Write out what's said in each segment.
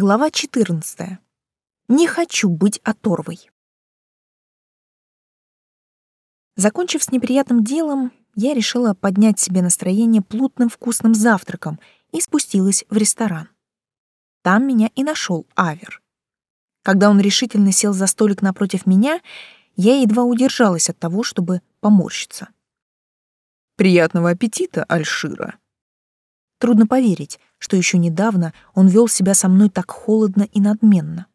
Глава 14. Не хочу быть оторвой. Закончив с неприятным делом, я решила поднять себе настроение плотным вкусным завтраком и спустилась в ресторан. Там меня и нашел Авер. Когда он решительно сел за столик напротив меня, я едва удержалась от того, чтобы поморщиться. «Приятного аппетита, Альшира!» Трудно поверить, что еще недавно он вел себя со мной так холодно и надменно.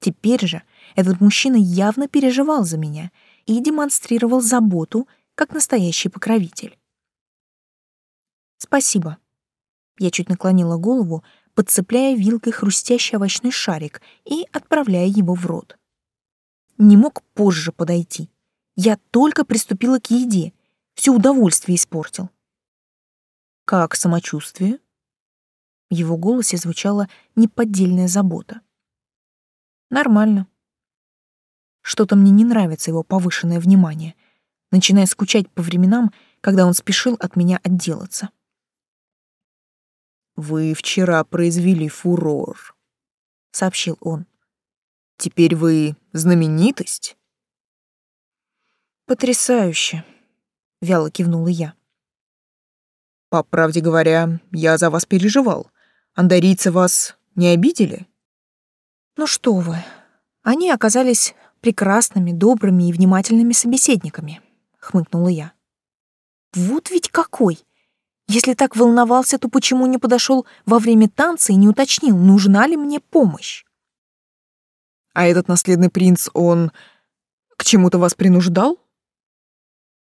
Теперь же этот мужчина явно переживал за меня и демонстрировал заботу, как настоящий покровитель. «Спасибо». Я чуть наклонила голову, подцепляя вилкой хрустящий овощной шарик и отправляя его в рот. Не мог позже подойти. Я только приступила к еде, все удовольствие испортил. Как самочувствие? В его голосе звучала неподдельная забота. Нормально. Что-то мне не нравится его повышенное внимание, начиная скучать по временам, когда он спешил от меня отделаться. «Вы вчера произвели фурор», — сообщил он. «Теперь вы знаменитость?» «Потрясающе», — вяло кивнула я. По правде говоря, я за вас переживал. Андарийцы вас не обидели? Ну что вы, они оказались прекрасными, добрыми и внимательными собеседниками, хмыкнула я. Вот ведь какой! Если так волновался, то почему не подошел во время танца и не уточнил, нужна ли мне помощь? А этот наследный принц, он к чему-то вас принуждал?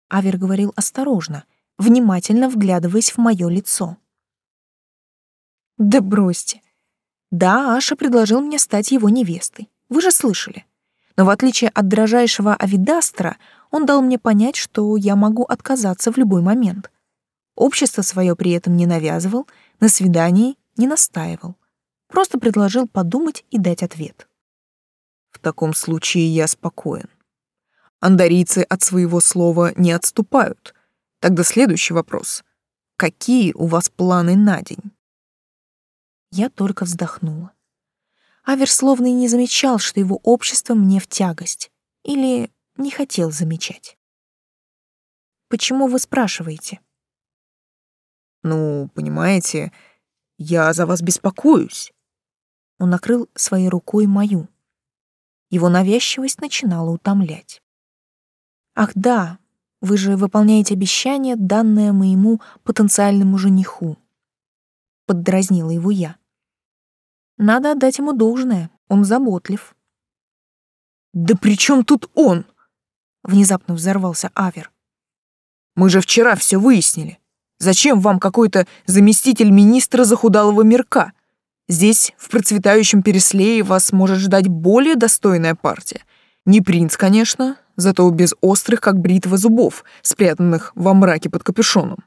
Авер говорил осторожно, внимательно вглядываясь в мое лицо. Да бросьте. Да, Аша предложил мне стать его невестой. Вы же слышали. Но в отличие от дрожайшего Авидастра, он дал мне понять, что я могу отказаться в любой момент. Общество свое при этом не навязывал, на свидании не настаивал. Просто предложил подумать и дать ответ. В таком случае я спокоен. Андарийцы от своего слова не отступают — Тогда следующий вопрос. Какие у вас планы на день? Я только вздохнула. Авер словно и не замечал, что его общество мне в тягость. Или не хотел замечать. «Почему вы спрашиваете?» «Ну, понимаете, я за вас беспокоюсь». Он накрыл своей рукой мою. Его навязчивость начинала утомлять. «Ах да, вы же выполняете обещание, данное моему потенциальному жениху. Поддразнила его я. Надо отдать ему должное, он заботлив. Да при чем тут он? Внезапно взорвался Авер. Мы же вчера все выяснили. Зачем вам какой-то заместитель министра захудалого мирка? Здесь, в процветающем Переслее, вас может ждать более достойная партия. Не принц, конечно, зато без острых, как бритва зубов, спрятанных во мраке под капюшоном.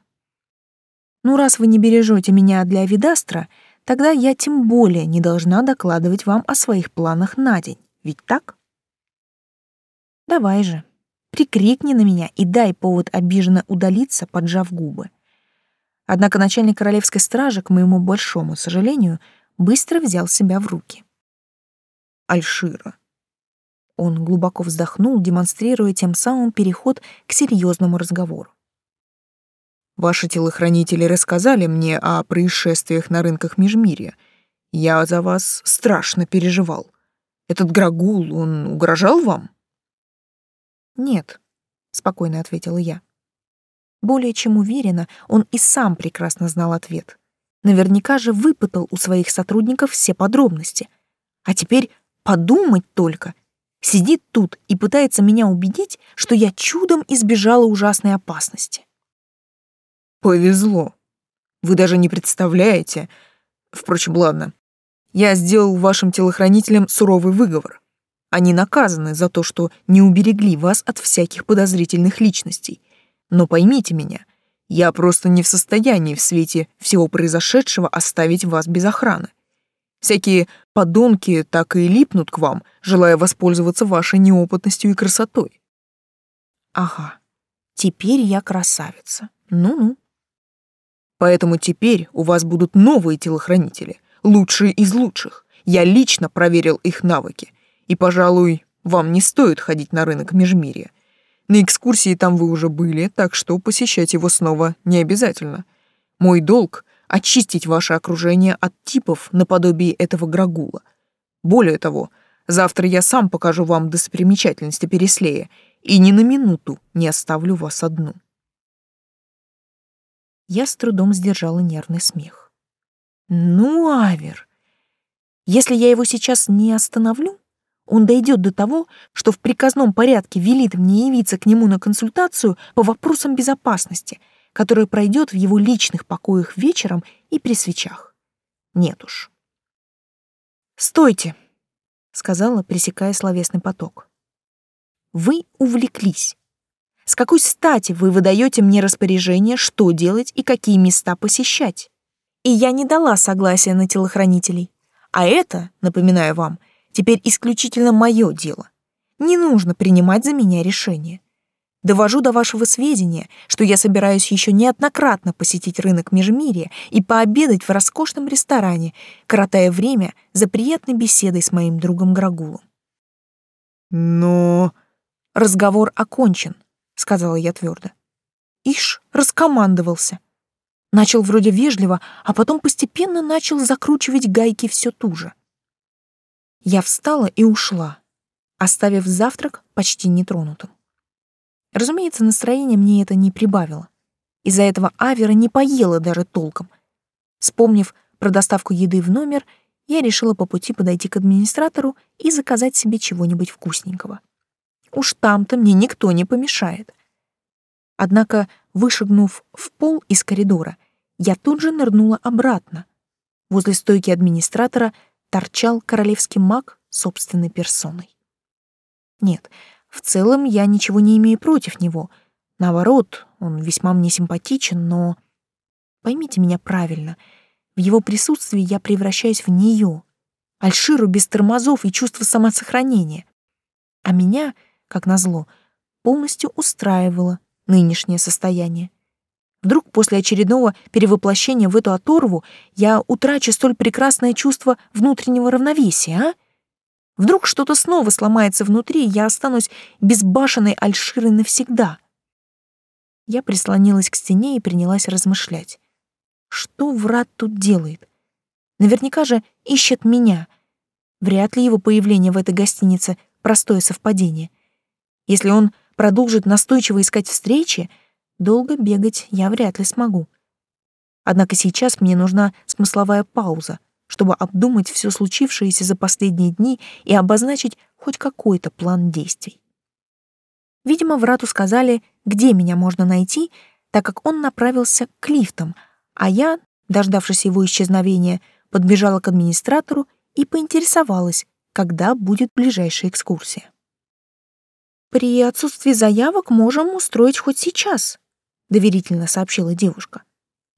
Ну, раз вы не бережете меня для Видастра, тогда я тем более не должна докладывать вам о своих планах на день, ведь так? Давай же, прикрикни на меня и дай повод обиженно удалиться, поджав губы. Однако начальник королевской стражи, к моему большому сожалению, быстро взял себя в руки. Альшира, он глубоко вздохнул, демонстрируя тем самым переход к серьезному разговору. Ваши телохранители рассказали мне о происшествиях на рынках Межмирья. Я за вас страшно переживал. Этот Грагул, он угрожал вам? Нет, спокойно ответила я. Более чем уверена, он и сам прекрасно знал ответ. Наверняка же выпытал у своих сотрудников все подробности. А теперь подумать только, сидит тут и пытается меня убедить, что я чудом избежала ужасной опасности. Повезло. Вы даже не представляете. Впрочем, ладно. Я сделал вашим телохранителям суровый выговор. Они наказаны за то, что не уберегли вас от всяких подозрительных личностей. Но поймите меня, я просто не в состоянии в свете всего произошедшего оставить вас без охраны. Всякие подонки так и липнут к вам, желая воспользоваться вашей неопытностью и красотой. Ага, теперь я красавица. Ну-ну. Поэтому теперь у вас будут новые телохранители, лучшие из лучших, Я лично проверил их навыки. И, пожалуй, вам не стоит ходить на рынок Межмирья. На экскурсии там вы уже были, так что посещать его снова не обязательно. Мой долг — очистить ваше окружение от типов наподобие этого Грагула. Более того, завтра я сам покажу вам достопримечательности Переслея и ни на минуту не оставлю вас одну. Я с трудом сдержала нервный смех. Ну, Авер, если я его сейчас не остановлю, он дойдет до того, что в приказном порядке велит мне явиться к нему на консультацию по вопросам безопасности, которая пройдет в его личных покоях вечером и при свечах. Нет уж. «Стойте!» — сказала, пресекая словесный поток. «Вы увлеклись. С какой стати вы выдаете мне распоряжение, что делать и какие места посещать? И я не дала согласия на телохранителей. А это, напоминаю вам, — Теперь исключительно мое дело. Не нужно принимать за меня решение. Довожу до вашего сведения, что я собираюсь еще неоднократно посетить рынок Межмирья и пообедать в роскошном ресторане, коротая время за приятной беседой с моим другом Грагулом. Но... Разговор окончен, сказала я твердо. Иш раскомандовался. Начал вроде вежливо, а потом постепенно начал закручивать гайки все туже. Я встала и ушла, оставив завтрак почти нетронутым. Разумеется, настроение мне это не прибавило. Из-за этого Авера не поела даже толком. Вспомнив про доставку еды в номер, я решила по пути подойти к администратору и заказать себе чего-нибудь вкусненького. Уж там-то мне никто не помешает. Однако, вышагнув в пол из коридора, я тут же нырнула обратно. Возле стойки администратора торчал королевский маг собственной персоной. Нет, в целом я ничего не имею против него. Наоборот, он весьма мне симпатичен, но... Поймите меня правильно, в его присутствии я превращаюсь в нее, Альширу без тормозов и чувства самосохранения. А меня, как назло, полностью устраивало нынешнее состояние. Вдруг после очередного перевоплощения в эту оторву я утрачу столь прекрасное чувство внутреннего равновесия, а? Вдруг что-то снова сломается внутри, и я останусь безбашенной Альширой навсегда. Я прислонилась к стене и принялась размышлять. Что врат тут делает? Наверняка же ищет меня. Вряд ли его появление в этой гостинице — простое совпадение. Если он продолжит настойчиво искать встречи — Долго бегать я вряд ли смогу. Однако сейчас мне нужна смысловая пауза, чтобы обдумать все случившееся за последние дни и обозначить хоть какой-то план действий. Видимо, Врату сказали, где меня можно найти, так как он направился к лифтам, а я, дождавшись его исчезновения, подбежала к администратору и поинтересовалась, когда будет ближайшая экскурсия. «При отсутствии заявок можем устроить хоть сейчас», — доверительно сообщила девушка.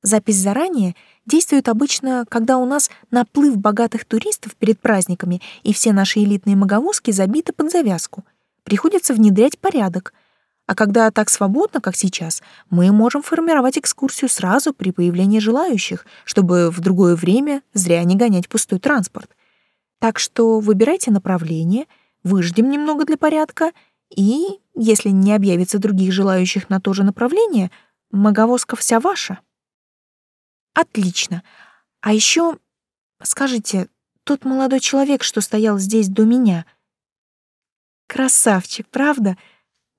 «Запись заранее действует обычно, когда у нас наплыв богатых туристов перед праздниками, и все наши элитные маговозки забиты под завязку. Приходится внедрять порядок. А когда так свободно, как сейчас, мы можем формировать экскурсию сразу при появлении желающих, чтобы в другое время зря не гонять пустой транспорт. Так что выбирайте направление, выждем немного для порядка — и, если не объявится других желающих на то же направление, маговозка вся ваша. Отлично. А еще, скажите, тот молодой человек, что стоял здесь до меня, красавчик, правда?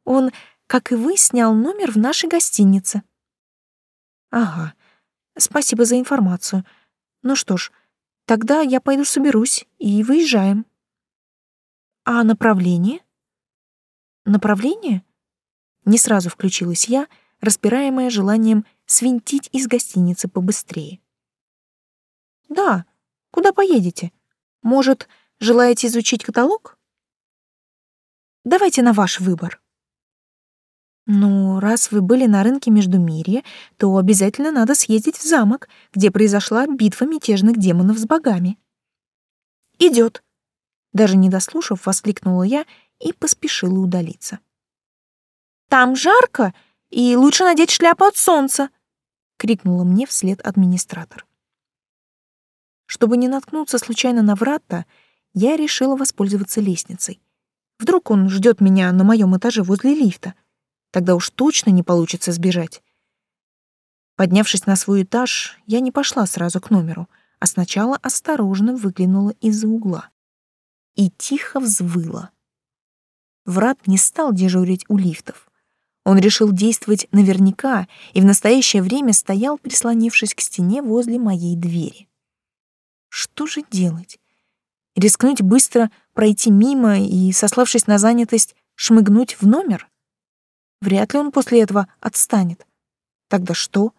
Он, как и вы, снял номер в нашей гостинице. Ага. Спасибо за информацию. Ну что ж, тогда я пойду соберусь и выезжаем. А направление? Направление? Не сразу включилась я, распираемая желанием свинтить из гостиницы побыстрее. Да, куда поедете? Может, желаете изучить каталог? Давайте на ваш выбор. Ну, раз вы были на рынке Междумирья, то обязательно надо съездить в замок, где произошла битва мятежных демонов с богами. Идет. Даже не дослушав, воскликнула я и поспешила удалиться. «Там жарко, и лучше надеть шляпу от солнца!» — крикнула мне вслед администратор. Чтобы не наткнуться случайно на врата, я решила воспользоваться лестницей. Вдруг он ждет меня на моем этаже возле лифта. Тогда уж точно не получится сбежать. Поднявшись на свой этаж, я не пошла сразу к номеру, а сначала осторожно выглянула из-за угла и тихо взвыла. Врат не стал дежурить у лифтов. Он решил действовать наверняка и в настоящее время стоял, прислонившись к стене возле моей двери. Что же делать? Рискнуть быстро пройти мимо и, сославшись на занятость, шмыгнуть в номер? Вряд ли он после этого отстанет. Тогда что?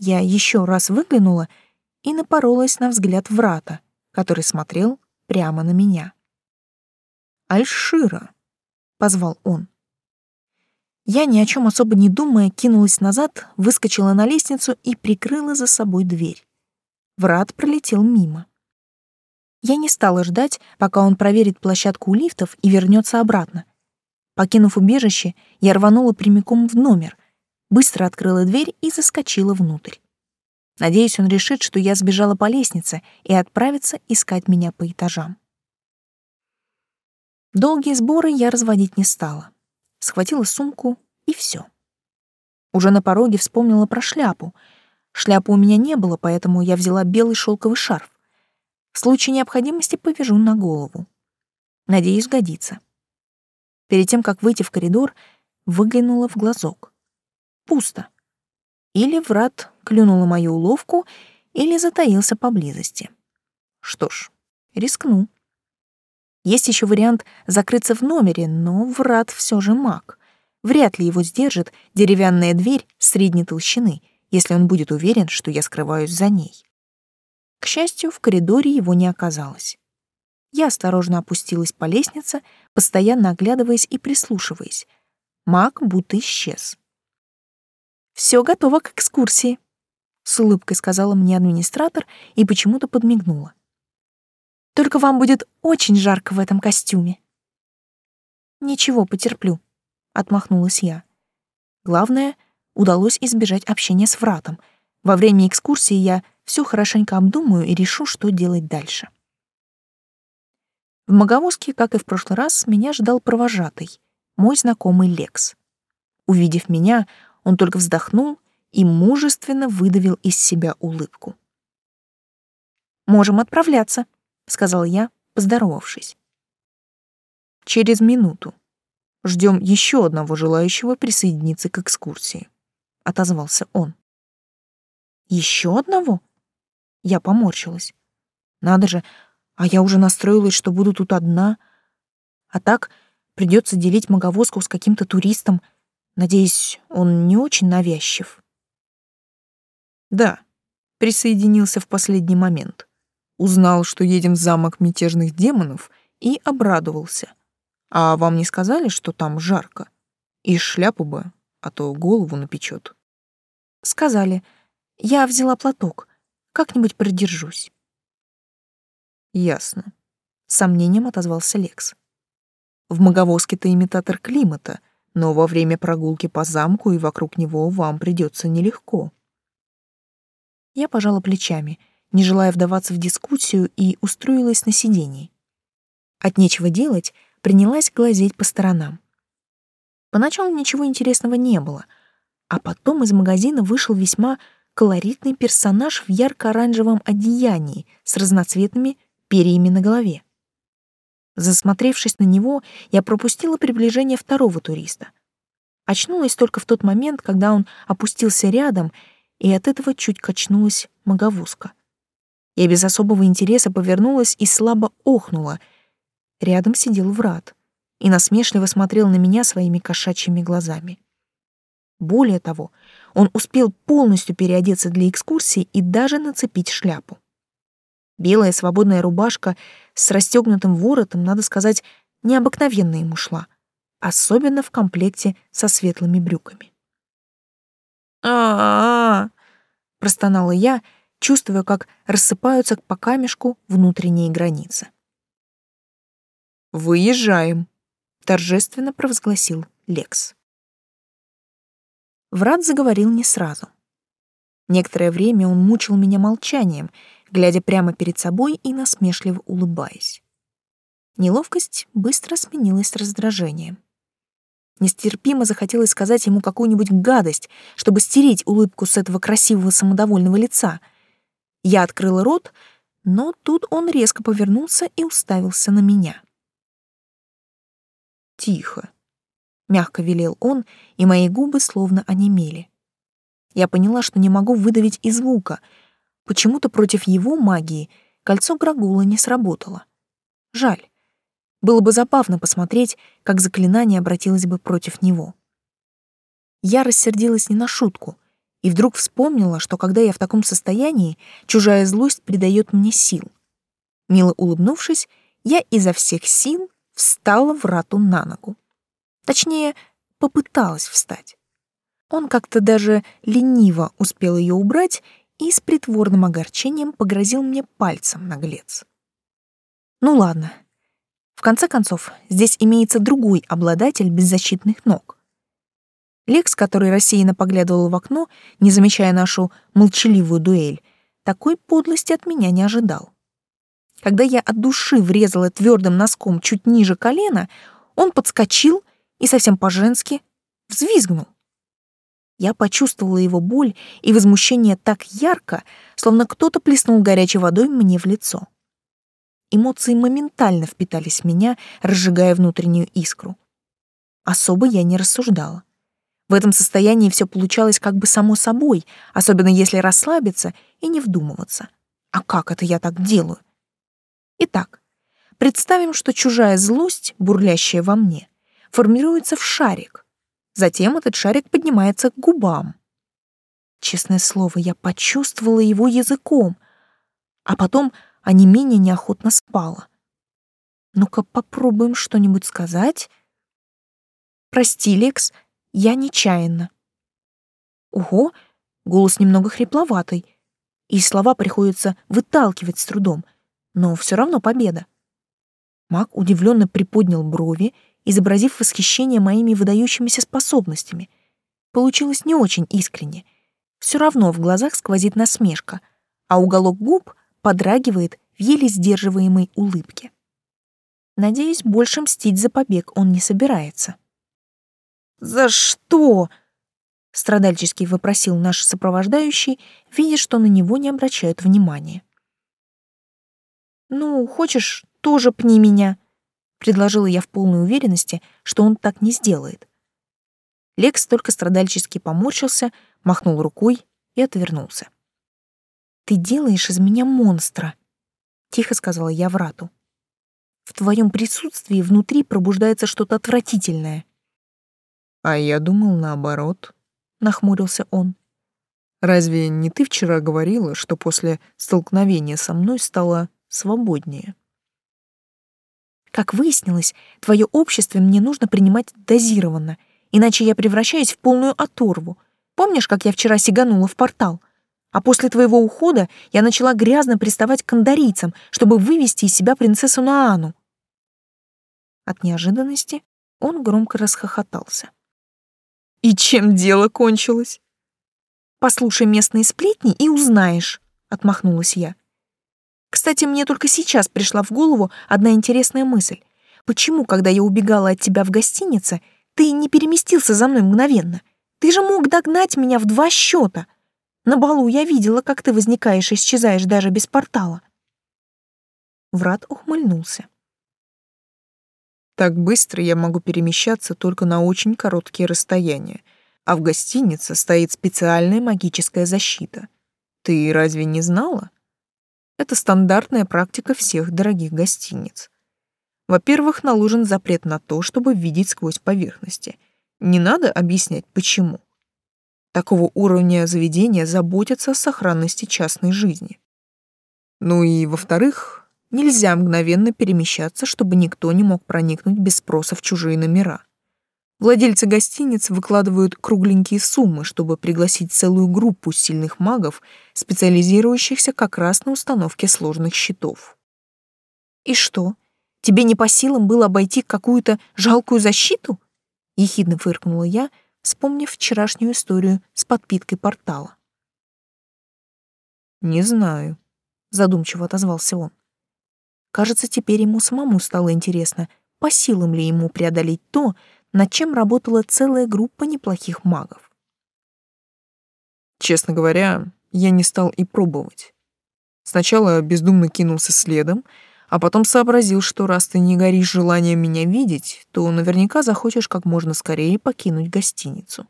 Я еще раз выглянула и напоролась на взгляд врата, который смотрел прямо на меня. «Альшира!» — позвал он. Я, ни о чем особо не думая, кинулась назад, выскочила на лестницу и прикрыла за собой дверь. Врат пролетел мимо. Я не стала ждать, пока он проверит площадку у лифтов и вернется обратно. Покинув убежище, я рванула прямиком в номер, быстро открыла дверь и заскочила внутрь. Надеюсь, он решит, что я сбежала по лестнице и отправится искать меня по этажам. Долгие сборы я разводить не стала. Схватила сумку и все. Уже на пороге вспомнила про шляпу. Шляпы у меня не было, поэтому я взяла белый шелковый шарф. В случае необходимости повяжу на голову. Надеюсь, годится. Перед тем, как выйти в коридор, выглянула в глазок. Пусто. Или врат клюнул на мою уловку, или затаился поблизости. Что ж, рискну. Есть еще вариант закрыться в номере, но врат все же маг. Вряд ли его сдержит деревянная дверь средней толщины, если он будет уверен, что я скрываюсь за ней. К счастью, в коридоре его не оказалось. Я осторожно опустилась по лестнице, постоянно оглядываясь и прислушиваясь. Маг будто исчез. Все готово к экскурсии», — с улыбкой сказала мне администратор и почему-то подмигнула. «Только вам будет очень жарко в этом костюме». «Ничего, потерплю», — отмахнулась я. Главное, удалось избежать общения с вратом. Во время экскурсии я все хорошенько обдумаю и решу, что делать дальше. В Маговозке, как и в прошлый раз, меня ждал провожатый, мой знакомый Лекс. Увидев меня, он только вздохнул и мужественно выдавил из себя улыбку. «Можем отправляться», — сказал я, поздоровавшись. «Через минуту. Ждем еще одного желающего присоединиться к экскурсии», — отозвался он. «Еще одного?» Я поморщилась. «Надо же, а я уже настроилась, что буду тут одна. А так придется делить маговозку с каким-то туристом, Надеюсь, он не очень навязчив. Да, присоединился в последний момент. Узнал, что едем в замок мятежных демонов, и обрадовался. А вам не сказали, что там жарко? И шляпу бы, а то голову напечет. Сказали. Я взяла платок. Как-нибудь продержусь. Ясно. С сомнением отозвался Лекс. В Маговоске-то имитатор климата — но во время прогулки по замку и вокруг него вам придется нелегко. Я пожала плечами, не желая вдаваться в дискуссию, и устроилась на сиденье. От нечего делать принялась глазеть по сторонам. Поначалу ничего интересного не было, а потом из магазина вышел весьма колоритный персонаж в ярко-оранжевом одеянии с разноцветными перьями на голове. Засмотревшись на него, я пропустила приближение второго туриста. Очнулась только в тот момент, когда он опустился рядом, и от этого чуть качнулась маговузка. Я без особого интереса повернулась и слабо охнула. Рядом сидел врат и насмешливо смотрел на меня своими кошачьими глазами. Более того, он успел полностью переодеться для экскурсии и даже нацепить шляпу. Белая свободная рубашка с расстегнутым воротом, надо сказать, необыкновенно ему шла, особенно в комплекте со светлыми брюками. а, -а, -а простонала я, чувствуя, как рассыпаются по камешку внутренние границы. «Выезжаем», — торжественно провозгласил Лекс. Врат заговорил не сразу. Некоторое время он мучил меня молчанием — глядя прямо перед собой и насмешливо улыбаясь. Неловкость быстро сменилась раздражением. Нестерпимо захотелось сказать ему какую-нибудь гадость, чтобы стереть улыбку с этого красивого самодовольного лица. Я открыла рот, но тут он резко повернулся и уставился на меня. «Тихо», — мягко велел он, и мои губы словно онемели. Я поняла, что не могу выдавить и звука. Почему-то против его магии кольцо Грагула не сработало. Жаль. Было бы забавно посмотреть, как заклинание обратилось бы против него. Я рассердилась не на шутку и вдруг вспомнила, что когда я в таком состоянии, чужая злость придает мне сил. Мило улыбнувшись, я изо всех сил встала в рату на ногу. Точнее, попыталась встать. Он как-то даже лениво успел ее убрать и с притворным огорчением погрозил мне пальцем наглец. Ну ладно, в конце концов, здесь имеется другой обладатель беззащитных ног. Лекс, который рассеянно поглядывал в окно, не замечая нашу молчаливую дуэль, такой подлости от меня не ожидал. Когда я от души врезала твердым носком чуть ниже колена, он подскочил и совсем по-женски взвизгнул. Я почувствовала его боль и возмущение так ярко, словно кто-то плеснул горячей водой мне в лицо. Эмоции моментально впитались в меня, разжигая внутреннюю искру. Особо я не рассуждала. В этом состоянии все получалось как бы само собой, особенно если расслабиться и не вдумываться. А как это я так делаю? Итак, представим, что чужая злость, бурлящая во мне, формируется в шарик. Затем этот шарик поднимается к губам. Честное слово, я почувствовала его языком, а потом не менее неохотно спала. Ну-ка попробуем что-нибудь сказать. Прости, Лекс, я нечаянно. Ого, голос немного хрипловатый, и слова приходится выталкивать с трудом, но все равно победа. Маг удивленно приподнял брови, изобразив восхищение моими выдающимися способностями. Получилось не очень искренне. Все равно в глазах сквозит насмешка, а уголок губ подрагивает в еле сдерживаемой улыбке. Надеюсь, больше мстить за побег он не собирается. «За что?» — страдальчески вопросил наш сопровождающий, видя, что на него не обращают внимания. «Ну, хочешь, тоже пни меня», — предложила я в полной уверенности, что он так не сделает. Лекс только страдальчески поморщился, махнул рукой и отвернулся. Ты делаешь из меня монстра, тихо сказала я врату. В твоем присутствии внутри пробуждается что-то отвратительное. А я думал наоборот, нахмурился он. Разве не ты вчера говорила, что после столкновения со мной стало свободнее? Как выяснилось, твое общество мне нужно принимать дозированно, иначе я превращаюсь в полную оторву. Помнишь, как я вчера сиганула в портал? А после твоего ухода я начала грязно приставать к андарийцам, чтобы вывести из себя принцессу Наану. От неожиданности он громко расхохотался. «И чем дело кончилось?» «Послушай местные сплетни и узнаешь», — отмахнулась я. «Кстати, мне только сейчас пришла в голову одна интересная мысль. Почему, когда я убегала от тебя в гостинице, ты не переместился за мной мгновенно? Ты же мог догнать меня в два счета. На балу я видела, как ты возникаешь и исчезаешь даже без портала. Врат ухмыльнулся. Так быстро я могу перемещаться только на очень короткие расстояния, а в гостинице стоит специальная магическая защита. Ты разве не знала? Это стандартная практика всех дорогих гостиниц. Во-первых, наложен запрет на то, чтобы видеть сквозь поверхности. Не надо объяснять, почему. Такого уровня заведения заботятся о сохранности частной жизни. Ну и, во-вторых, нельзя мгновенно перемещаться, чтобы никто не мог проникнуть без спроса в чужие номера. Владельцы гостиниц выкладывают кругленькие суммы, чтобы пригласить целую группу сильных магов, специализирующихся как раз на установке сложных щитов. «И что, тебе не по силам было обойти какую-то жалкую защиту?» — ехидно фыркнула я — вспомнив вчерашнюю историю с подпиткой портала. «Не знаю», задумчиво отозвался он. Кажется, теперь ему самому стало интересно, по силам ли ему преодолеть то, над чем работала целая группа неплохих магов. Честно говоря, я не стал и пробовать. Сначала бездумно кинулся следом, а потом сообразил, что раз ты не горишь желанием меня видеть, то наверняка захочешь как можно скорее покинуть гостиницу.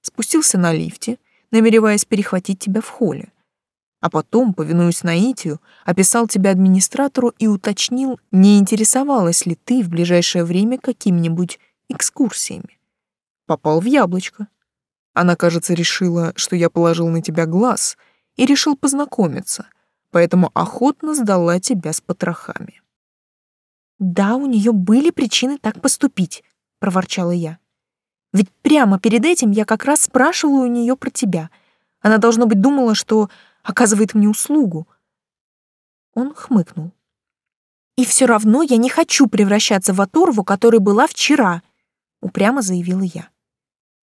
Спустился на лифте, намереваясь перехватить тебя в холле. А потом, повинуясь наитию, описал тебя администратору и уточнил, не интересовалась ли ты в ближайшее время какими-нибудь экскурсиями. Попал в яблочко. Она, кажется, решила, что я положил на тебя глаз и решил познакомиться, поэтому охотно сдала тебя с потрохами. «Да, у нее были причины так поступить», — проворчала я. «Ведь прямо перед этим я как раз спрашивала у нее про тебя. Она, должно быть, думала, что оказывает мне услугу». Он хмыкнул. «И все равно я не хочу превращаться в оторву, которой была вчера», — упрямо заявила я.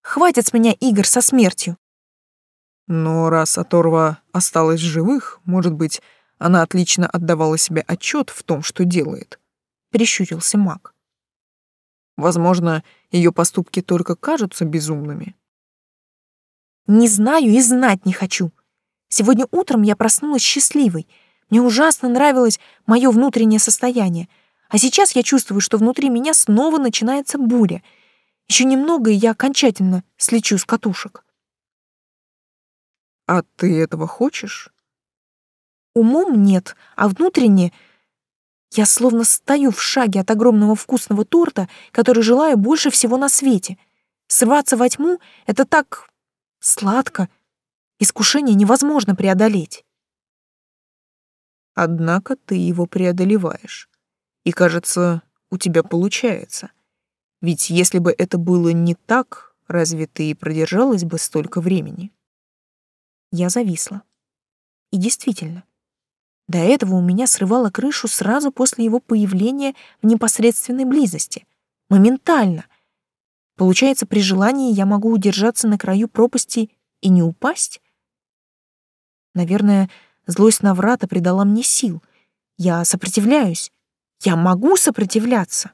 «Хватит с меня игр со смертью. Но раз оторва осталась в живых, может быть, она отлично отдавала себе отчет в том, что делает. Прищурился маг. Возможно, ее поступки только кажутся безумными. Не знаю и знать не хочу. Сегодня утром я проснулась счастливой. Мне ужасно нравилось мое внутреннее состояние. А сейчас я чувствую, что внутри меня снова начинается буря. Еще немного, и я окончательно слечу с катушек. А ты этого хочешь? Умом нет, а внутренне я словно стою в шаге от огромного вкусного торта, который желаю больше всего на свете. Срываться во тьму — это так сладко. Искушение невозможно преодолеть. Однако ты его преодолеваешь. И, кажется, у тебя получается. Ведь если бы это было не так, разве ты и продержалась бы столько времени? Я зависла. И действительно, до этого у меня срывало крышу сразу после его появления в непосредственной близости. Моментально. Получается, при желании я могу удержаться на краю пропасти и не упасть? Наверное, злость на врата придала мне сил. Я сопротивляюсь. Я могу сопротивляться.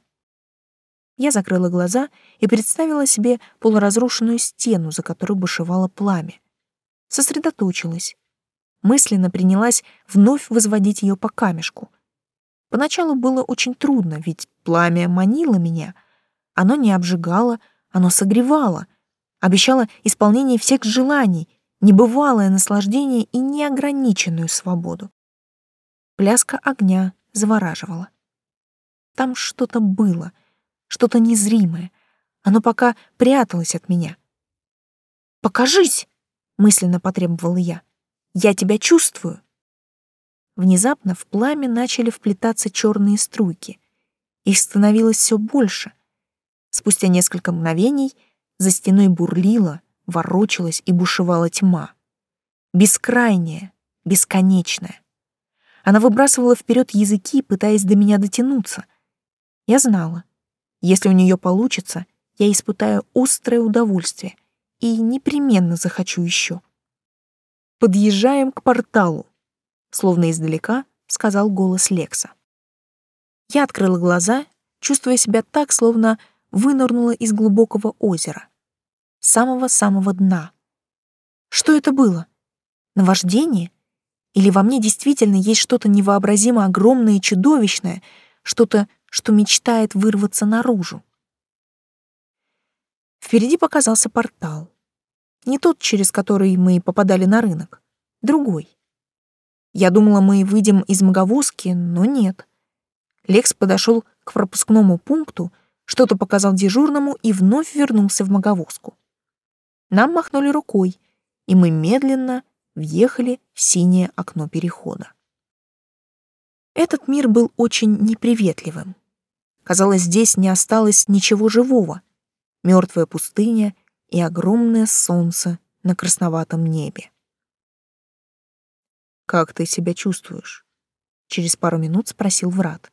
Я закрыла глаза и представила себе полуразрушенную стену, за которой бушевало пламя сосредоточилась. Мысленно принялась вновь возводить ее по камешку. Поначалу было очень трудно, ведь пламя манило меня. Оно не обжигало, оно согревало, обещало исполнение всех желаний, небывалое наслаждение и неограниченную свободу. Пляска огня завораживала. Там что-то было, что-то незримое. Оно пока пряталось от меня. «Покажись!» мысленно потребовала я. Я тебя чувствую. Внезапно в пламя начали вплетаться черные струйки. Их становилось все больше. Спустя несколько мгновений за стеной бурлила, ворочалась и бушевала тьма. Бескрайняя, бесконечная. Она выбрасывала вперед языки, пытаясь до меня дотянуться. Я знала, если у нее получится, я испытаю острое удовольствие — и непременно захочу еще. Подъезжаем к порталу, словно издалека сказал голос Лекса. Я открыла глаза, чувствуя себя так, словно вынырнула из глубокого озера, самого-самого дна. Что это было? Наваждение? Или во мне действительно есть что-то невообразимо огромное и чудовищное, что-то, что мечтает вырваться наружу? Впереди показался портал. Не тот, через который мы попадали на рынок. Другой. Я думала, мы выйдем из маговозки, но нет. Лекс подошел к пропускному пункту, что-то показал дежурному и вновь вернулся в маговозку. Нам махнули рукой, и мы медленно въехали в синее окно перехода. Этот мир был очень неприветливым. Казалось, здесь не осталось ничего живого, мертвая пустыня и огромное солнце на красноватом небе. «Как ты себя чувствуешь?» — через пару минут спросил Врат.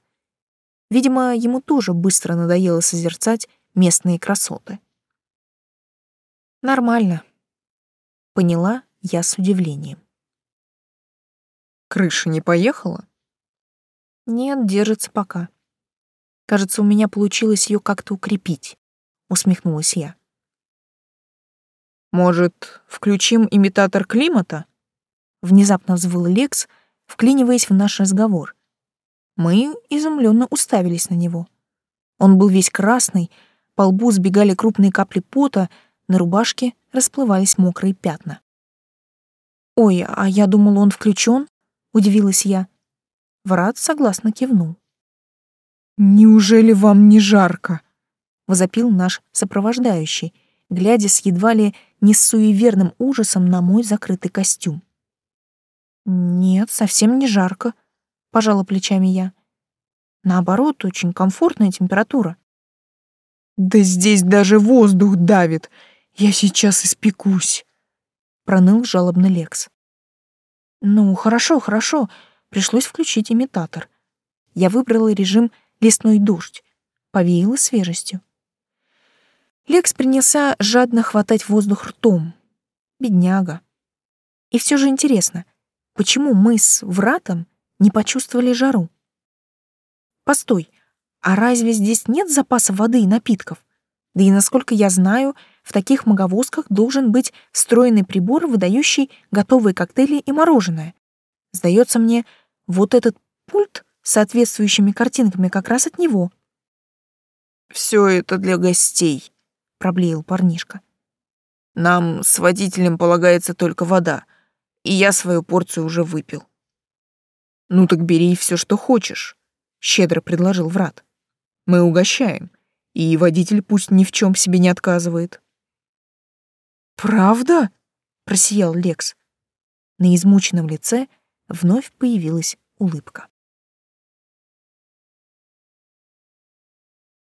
Видимо, ему тоже быстро надоело созерцать местные красоты. «Нормально», — поняла я с удивлением. Крыша не поехала? Нет, держится пока. Кажется, у меня получилось ее как-то укрепить, усмехнулась я. Может, включим имитатор климата? Внезапно взвыл Лекс, вклиниваясь в наш разговор. Мы изумленно уставились на него. Он был весь красный, по лбу сбегали крупные капли пота, на рубашке расплывались мокрые пятна. «Ой, а я думала, он включен? удивилась я. Врат согласно кивнул. «Неужели вам не жарко?» — возопил наш сопровождающий, глядя с едва ли не с суеверным ужасом на мой закрытый костюм. «Нет, совсем не жарко», — пожала плечами я. «Наоборот, очень комфортная температура». «Да здесь даже воздух давит. Я сейчас испекусь», — проныл жалобно Лекс. Ну, хорошо, хорошо. Пришлось включить имитатор. Я выбрала режим «Лесной дождь». Повеяло свежестью. Лекс принялся жадно хватать воздух ртом. Бедняга. И все же интересно, почему мы с Вратом не почувствовали жару? Постой, а разве здесь нет запаса воды и напитков? Да и насколько я знаю, в таких маговозках должен быть встроенный прибор, выдающий готовые коктейли и мороженое. Сдается мне, вот этот пульт с соответствующими картинками как раз от него. Все это для гостей», — проблеял парнишка. «Нам с водителем полагается только вода, и я свою порцию уже выпил». «Ну так бери все, что хочешь», — щедро предложил Врат. «Мы угощаем и водитель пусть ни в чем себе не отказывает. «Правда?» — просиял Лекс. На измученном лице вновь появилась улыбка.